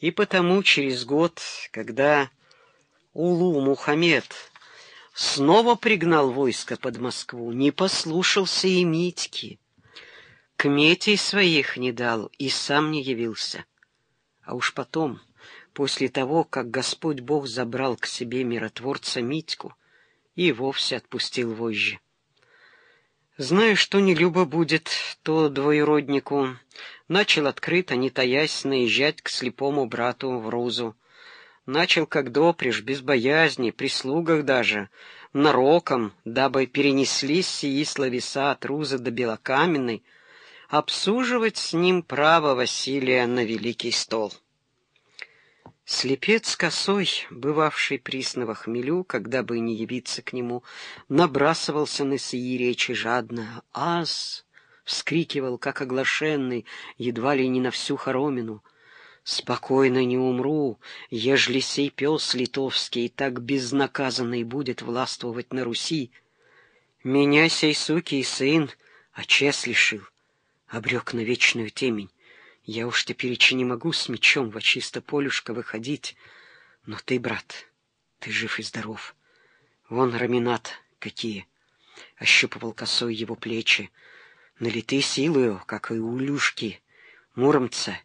И потому через год, когда Улу Мухаммед снова пригнал войско под Москву, не послушался и Митьки, кметей своих не дал и сам не явился. А уж потом, после того, как Господь Бог забрал к себе миротворца Митьку, и вовсе отпустил вожжи. Зная, что не любо будет, то двоюроднику начал открыто, не таясь, наезжать к слепому брату в Рузу. Начал, как допрежь, без боязни, при слугах даже, нароком, дабы перенеслись сии словеса от Рузы до Белокаменной, обсуживать с ним право Василия на великий стол. Слепец косой, бывавший присно хмелю, когда бы не явиться к нему, набрасывался на сии речи жадно. «Аз!» — вскрикивал, как оглашенный, едва ли не на всю хоромину. «Спокойно не умру, ежели сей пес литовский так безнаказанный будет властвовать на Руси. Меня сей суки и сын, честь лишил, обрек на вечную темень. Я уж теперь не могу с мечом во чисто полюшко выходить. Но ты, брат, ты жив и здоров. Вон раминат какие. Ощупывал косой его плечи. Налиты силою, как и у Люшки, Муромца.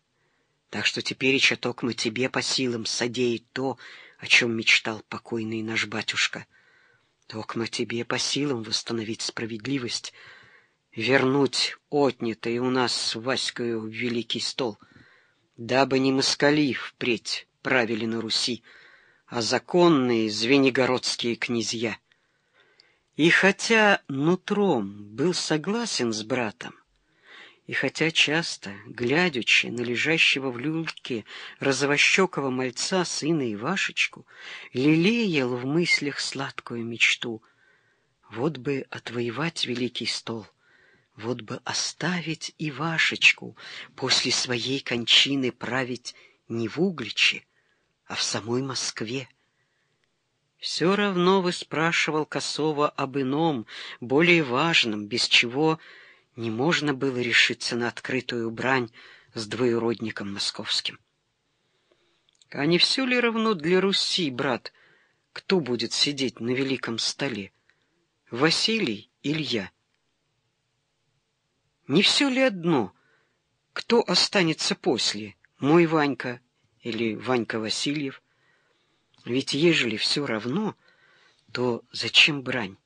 Так что теперь еще токмо тебе по силам содеять то, о чем мечтал покойный наш батюшка. Токмо тебе по силам восстановить справедливость — вернуть отнятый у нас с Ваською великий стол, дабы не москали впредь правили на Руси, а законные звенигородские князья. И хотя нутром был согласен с братом, и хотя часто, глядячи на лежащего в люльке розовощекого мальца сына Ивашечку, лелеял в мыслях сладкую мечту — вот бы отвоевать великий стол, вот бы оставить Ивашечку после своей кончины править не в Угличе, а в самой Москве. Все равно вы спрашивал Косова об ином, более важном, без чего не можно было решиться на открытую брань с двоюродником московским. А не все ли равно для Руси, брат, кто будет сидеть на великом столе? Василий или я? Не все ли одно, кто останется после, мой Ванька или Ванька Васильев? Ведь ежели все равно, то зачем брань?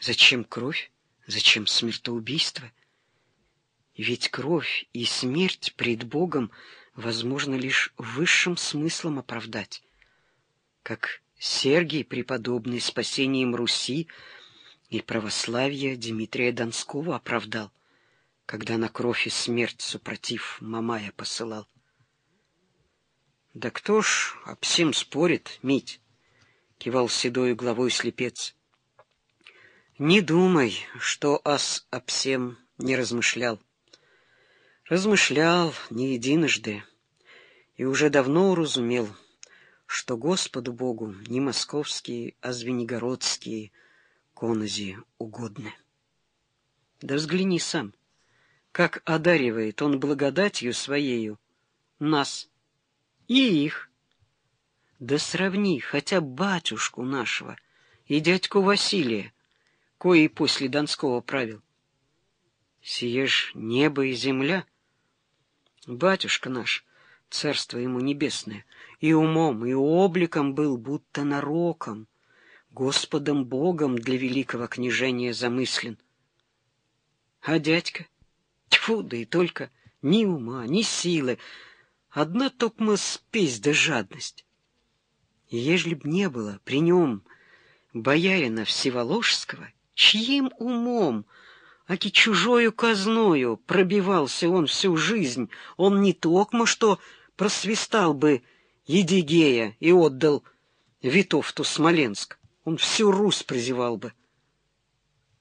Зачем кровь? Зачем смертоубийство? Ведь кровь и смерть пред Богом возможно лишь высшим смыслом оправдать. Как Сергий преподобный спасением Руси и православия Дмитрия Донского оправдал когда на кровь и смерть супротив Мамая посылал. Да кто ж об всем спорит, Мить? кивал седой головой слепец. Не думай, что ас об всем не размышлял. Размышлял не единожды и уже давно уразумел, что Господу Богу не московские, а звенигородские конози угодны. Да взгляни сам — как одаривает он благодатью своею нас и их. Да сравни хотя батюшку нашего и дядьку Василия, кои после Донского правил. Сие ж небо и земля. Батюшка наш, царство ему небесное, и умом, и обликом был будто нароком, Господом Богом для великого княжения замыслен. А дядька — Тьфу, да и только ни ума, ни силы, одна токма спесь да жадность. Ежели б не было при нем боярина Всеволожского, чьим умом, аки чужою казною пробивался он всю жизнь, он не токмо что просвистал бы Едигея и отдал Витовту Смоленск, он всю Русь прозевал бы.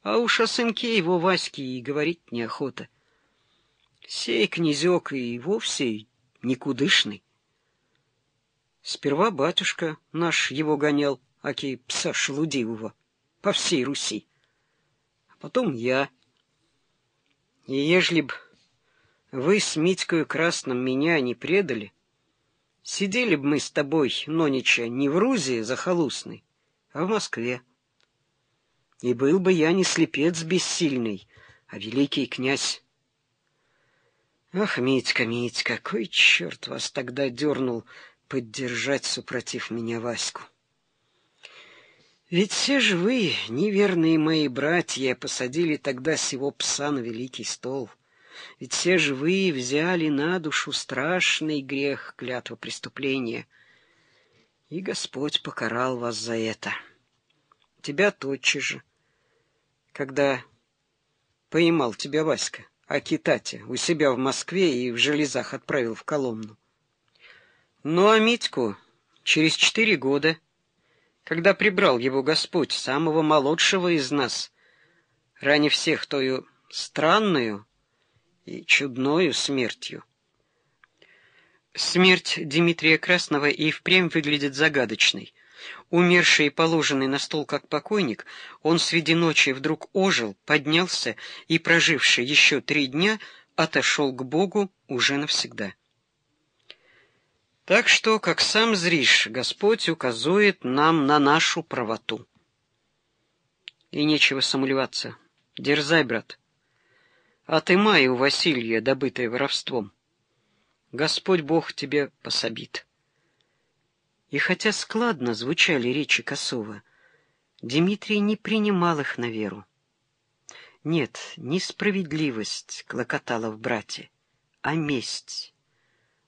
А уж о сынке его Ваське и говорить неохота. Сей князек и вовсе никудышный. Сперва батюшка наш его гонял, аки пса шелудивого, по всей Руси. А потом я. И ежели б вы с Митькою Красным меня не предали, Сидели бы мы с тобой, Нонича, не в Рузе захолустной, а в Москве. И был бы я не слепец бессильный, а великий князь. Ах, Митька, Митька, какой черт вас тогда дернул поддержать, супротив меня Ваську? Ведь все же вы, неверные мои братья, посадили тогда сего пса на великий стол. Ведь все же вы взяли на душу страшный грех клятва преступления, и Господь покарал вас за это. Тебя тотчас же, когда поймал тебя Васька, а Китате у себя в Москве и в железах отправил в Коломну. Ну а Митьку через четыре года, когда прибрал его Господь, самого молодшего из нас, ранее всех тою странную и чудною смертью. Смерть Дмитрия Красного и впрямь выглядит загадочной — Умерший и положенный на стол как покойник, он среди ночи вдруг ожил, поднялся и, проживший еще три дня, отошел к Богу уже навсегда. Так что, как сам зришь, Господь указует нам на нашу правоту. И нечего сомневаться. Дерзай, брат. Отымай у Василия, добытое воровством. Господь Бог тебе пособит. И хотя складно звучали речи Косова, Дмитрий не принимал их на веру. Нет, не справедливость клокотала в брате, а месть,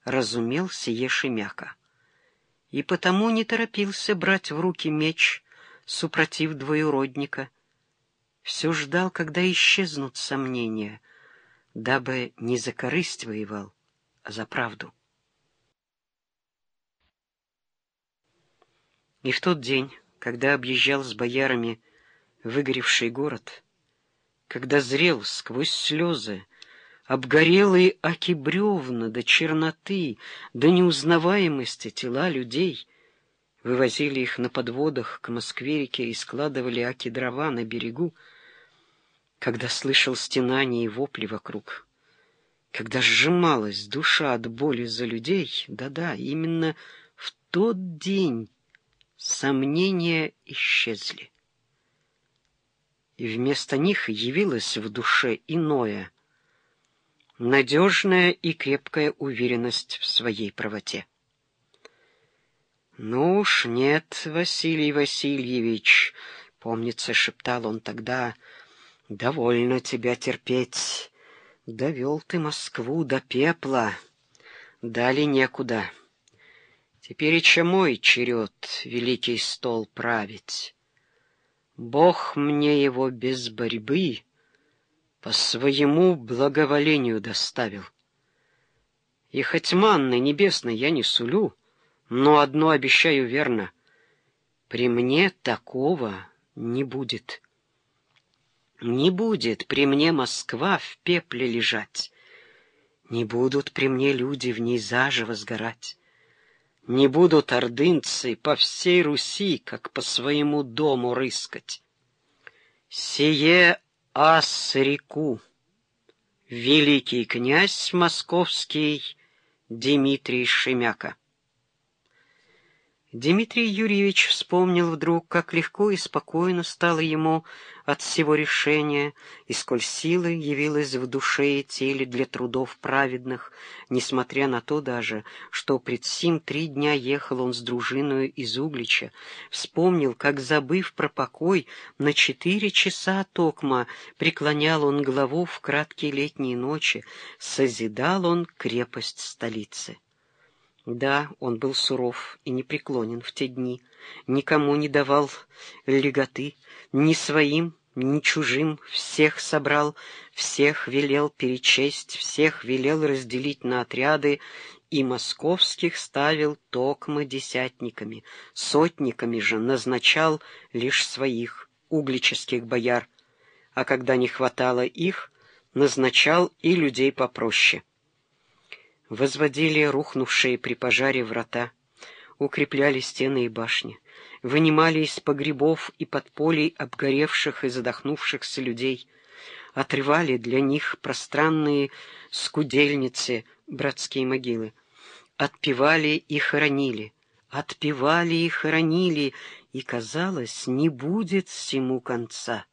разумел сие Шемяка. И потому не торопился брать в руки меч, супротив двоюродника. Все ждал, когда исчезнут сомнения, дабы не за корысть воевал, а за правду. И в тот день, когда объезжал с боярами выгоревший город, когда зрел сквозь слезы, обгорелые аки бревна до черноты, до неузнаваемости тела людей, вывозили их на подводах к Москве-реке и складывали аки дрова на берегу, когда слышал стенания и вопли вокруг, когда сжималась душа от боли за людей, да-да, именно в тот день сомнения исчезли. И вместо них явилось в душе иное, надежная и крепкая уверенность в своей правоте. «Ну уж нет, Василий Васильевич», — помнится, шептал он тогда, — «довольно тебя терпеть. Довел ты Москву до пепла, дали некуда». Теперь и мой черед великий стол править. Бог мне его без борьбы по своему благоволению доставил. И хоть манны небесной я не сулю, но одно обещаю верно — при мне такого не будет. Не будет при мне Москва в пепле лежать, не будут при мне люди в ней заживо сгорать. Не будут ордынцы по всей Руси, как по своему дому рыскать. Сие ас-реку, великий князь московский Дмитрий Шемяка. Дмитрий Юрьевич вспомнил вдруг, как легко и спокойно стало ему от всего решения, и сколь силы явилось в душе и теле для трудов праведных, несмотря на то даже, что пред сим три дня ехал он с дружиною из Углича, вспомнил, как, забыв про покой, на четыре часа токма преклонял он голову в краткие летние ночи, созидал он крепость столицы. Да, он был суров и непреклонен в те дни, никому не давал леготы, ни своим, ни чужим, всех собрал, всех велел перечесть, всех велел разделить на отряды, и московских ставил токмо десятниками, сотниками же назначал лишь своих, углических бояр, а когда не хватало их, назначал и людей попроще возводили рухнувшие при пожаре врата, укрепляли стены и башни, вынимали из погребов и подполей обгоревших и задохнувшихся людей, отрывали для них пространные скудельницы, братские могилы, отпевали и хоронили, отпевали и хоронили, и, казалось, не будет всему конца.